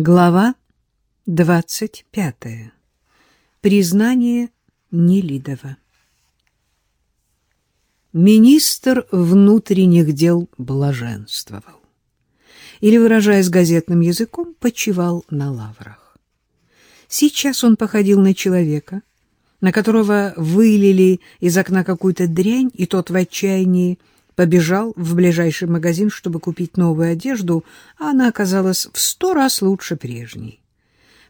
Глава 25. Признание Нелидова. Министр внутренних дел блаженствовал. Или, выражаясь газетным языком, почивал на лаврах. Сейчас он походил на человека, на которого вылили из окна какую-то дрянь, и тот в отчаянии побежал в ближайший магазин, чтобы купить новую одежду, а она оказалась в сто раз лучше прежней.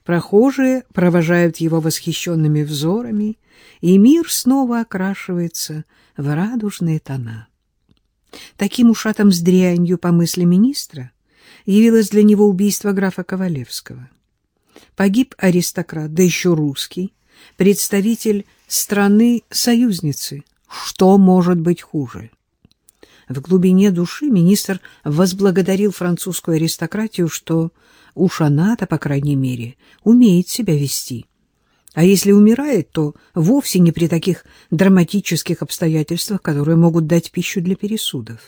Прохожие провожают его восхищенными взорами, и мир снова окрашивается в радужные тона. Таким ушатом с дрянью, по мысли министра, явилось для него убийство графа Ковалевского. Погиб аристократ, да еще русский, представитель страны-союзницы. Что может быть хуже? В глубине души министр возблагодарил французскую аристократию, что уж она-то, по крайней мере, умеет себя вести. А если умирает, то вовсе не при таких драматических обстоятельствах, которые могут дать пищу для пересудов.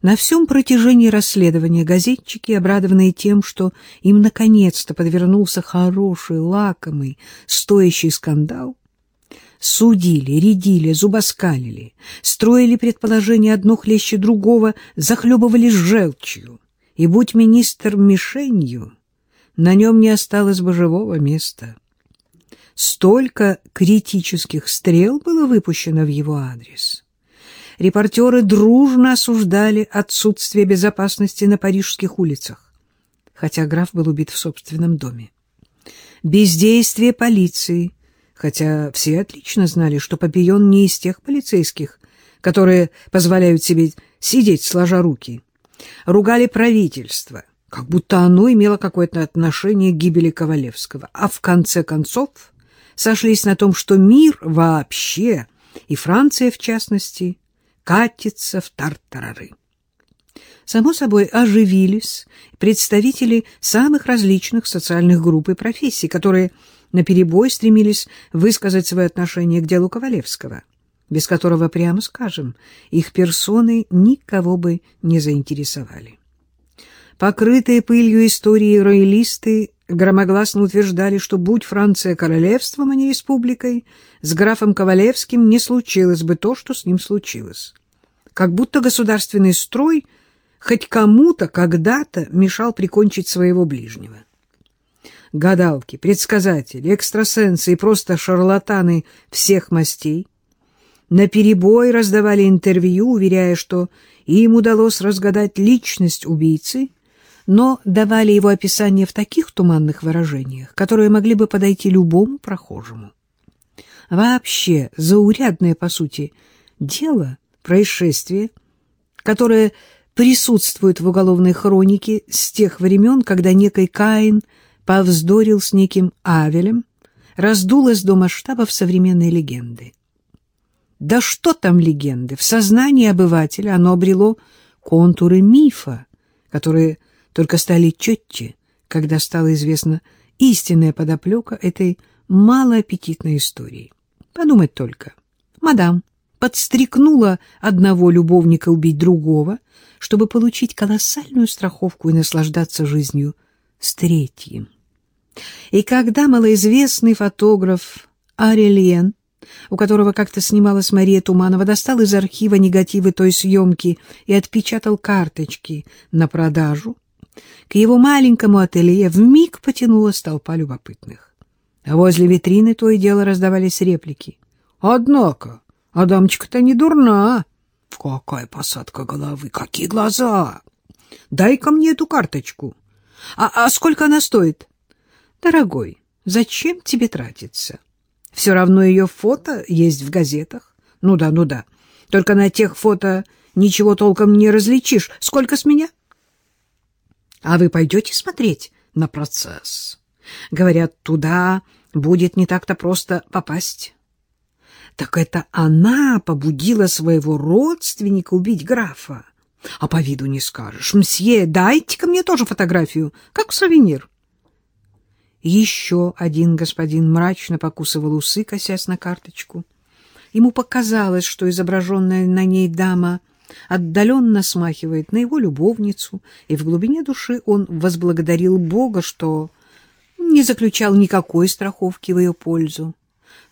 На всем протяжении расследования газетчики, обрадованные тем, что им наконец-то подвернулся хороший, лакомый, стоящий скандал, судили, рядили, зубоскалили, строили предположения одно хлеще другого, захлебывались желчью. И будь министр мишенью, на нем не осталось бы живого места. Столько критических стрел было выпущено в его адрес. Репортеры дружно осуждали отсутствие безопасности на парижских улицах, хотя граф был убит в собственном доме. Бездействие полиции – хотя все отлично знали, что Папион не из тех полицейских, которые позволяют себе сидеть сложа руки. Ругали правительство, как будто оно имело какое-то отношение к гибели Ковалевского, а в конце концов сошлись на том, что мир вообще, и Франция в частности, катится в тартарары. Само собой, оживились представители самых различных социальных групп и профессий, которые наперебой стремились высказать свое отношение к делу Ковалевского, без которого, прямо скажем, их персоны никого бы не заинтересовали. Покрытые пылью истории роялисты громогласно утверждали, что, будь Франция королевством, а не республикой, с графом Ковалевским не случилось бы то, что с ним случилось. Как будто государственный строй хоть кому-то когда-то мешал прикончить своего ближнего гадалки, предсказатели, экстрасенсы и просто шарлатаны всех мастей, наперебой раздавали интервью, уверяя, что им удалось разгадать личность убийцы, но давали его описание в таких туманных выражениях, которые могли бы подойти любому прохожему. Вообще, заурядное, по сути, дело, происшествие, которое присутствует в уголовной хронике с тех времен, когда некий Каин – повздорил с неким Авелем, раздулось до масштабов современной легенды. Да что там легенды? В сознании обывателя оно обрело контуры мифа, которые только стали четче, когда стала известна истинная подоплека этой малоаппетитной истории. Подумать только. Мадам подстрекнула одного любовника убить другого, чтобы получить колоссальную страховку и наслаждаться жизнью с третьим. И когда малоизвестный фотограф Арельен, у которого как-то снималась Мария Туманова, достал из архива негативы той съемки и отпечатал карточки на продажу, к его маленькому ателье вмиг потянулась толпа любопытных. А возле витрины то и дело раздавались реплики. «Однако, а дамочка-то не дурна!» «Какая посадка головы! Какие глаза! Дай-ка мне эту карточку! А, а сколько она стоит?» Дорогой, зачем тебе тратиться? Все равно ее фото есть в газетах. Ну да, ну да. Только на тех фото ничего толком не различишь. Сколько с меня? А вы пойдете смотреть на процесс? Говорят, туда будет не так-то просто попасть. Так это она побудила своего родственника убить графа. А по виду не скажешь. Мсье, дайте-ка мне тоже фотографию, как сувенир. Еще один господин мрачно покусывал усы, косясь на карточку. Ему показалось, что изображенная на ней дама отдаленно смахивает на его любовницу, и в глубине души он возблагодарил Бога, что не заключал никакой страховки в ее пользу.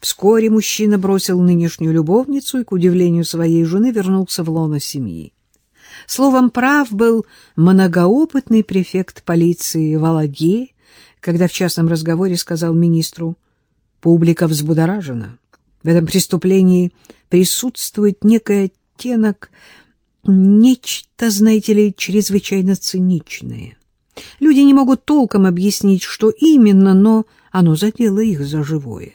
Вскоре мужчина бросил нынешнюю любовницу и, к удивлению своей жены, вернулся в лоно семьи. Словом, прав был многоопытный префект полиции Валаге, когда в частном разговоре сказал министру, «Публика взбудоражена. В этом преступлении присутствует некий оттенок, нечто, знаете ли, чрезвычайно циничное. Люди не могут толком объяснить, что именно, но оно задело их за живое».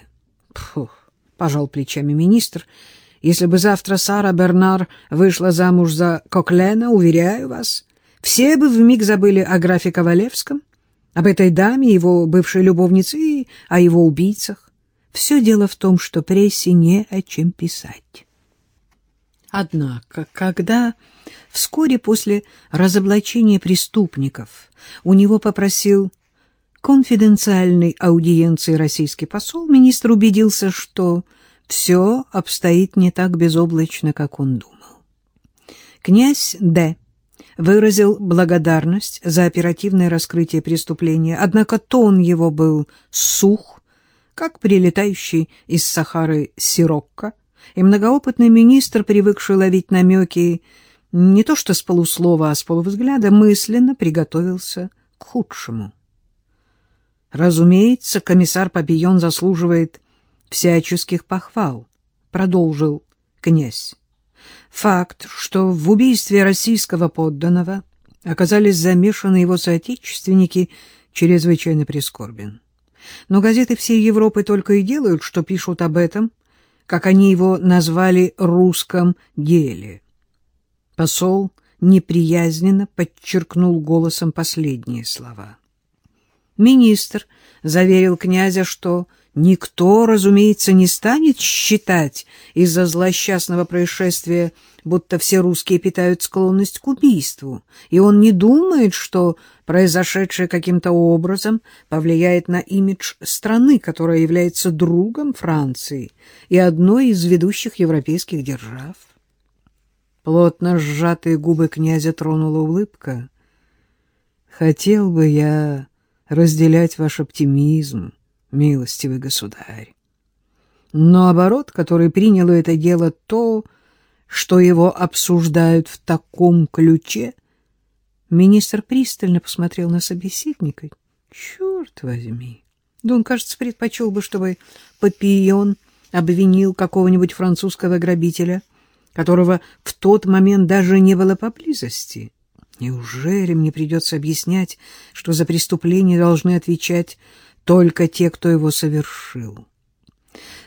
«Фух», — пожал плечами министр, — если бы завтра Сара Бернар вышла замуж за Коклена, уверяю вас, все бы вмиг забыли о графе Ковалевском, об этой даме, его бывшей любовнице и о его убийцах. Все дело в том, что прессе не о чем писать. Однако, когда вскоре после разоблачения преступников у него попросил конфиденциальной аудиенции российский посол, министр убедился, что все обстоит не так безоблачно, как он думал. Князь Д. выразил благодарность за оперативное раскрытие преступления, однако тон его был сух, как прилетающий из Сахары сирокко, и многоопытный министр, привыкший ловить намеки не то что с полуслова, а с полувзгляда, мысленно приготовился к худшему. Разумеется, комиссар Папион заслуживает всяческих похвал, продолжил князь. Факт, что в убийстве российского подданного оказались замешаны его соотечественники, чрезвычайно прискорбен. Но газеты всей Европы только и делают, что пишут об этом, как они его назвали «русском деле». Посол неприязненно подчеркнул голосом последние слова. Министр заверил князя, что Никто, разумеется, не станет считать из-за злосчастного происшествия, будто все русские питают склонность к убийству, и он не думает, что произошедшее каким-то образом повлияет на имидж страны, которая является другом Франции и одной из ведущих европейских держав. Плотно сжатые губы князя тронула улыбка. «Хотел бы я разделять ваш оптимизм», милостивый государь. Но оборот, который приняло это дело, то, что его обсуждают в таком ключе, министр пристально посмотрел на собеседника. Черт возьми! Да он, кажется, предпочел бы, чтобы Папион обвинил какого-нибудь французского грабителя, которого в тот момент даже не было поблизости. Неужели мне придется объяснять, что за преступление должны отвечать только те, кто его совершил.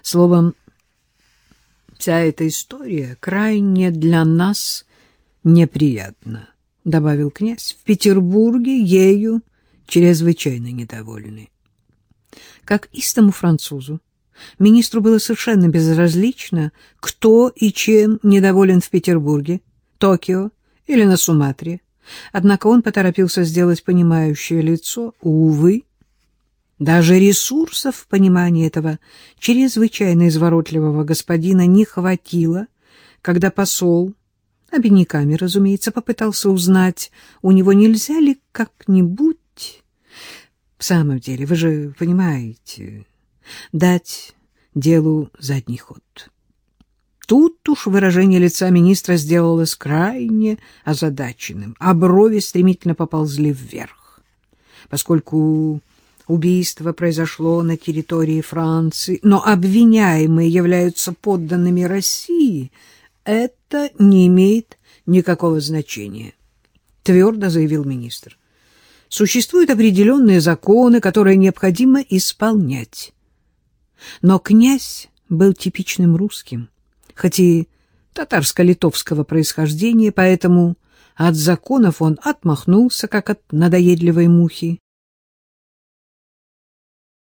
Словом, вся эта история крайне для нас неприятна, — добавил князь. В Петербурге ею чрезвычайно недовольны. Как истому французу, министру было совершенно безразлично, кто и чем недоволен в Петербурге, Токио или на Суматре. Однако он поторопился сделать понимающее лицо. Увы, даже ресурсов в понимании этого чрезвычайно изворотливого господина не хватило, когда посол, обиняками, разумеется, попытался узнать, у него нельзя ли как-нибудь... В самом деле, вы же понимаете, дать делу задний ход. Тут уж выражение лица министра сделалось крайне озадаченным, а брови стремительно поползли вверх, поскольку Убийство произошло на территории Франции, но обвиняемые являются подданными России. Это не имеет никакого значения, твердо заявил министр. Существуют определенные законы, которые необходимо исполнять. Но князь был типичным русским, хоть и татарско-литовского происхождения, поэтому от законов он отмахнулся, как от надоедливой мухи.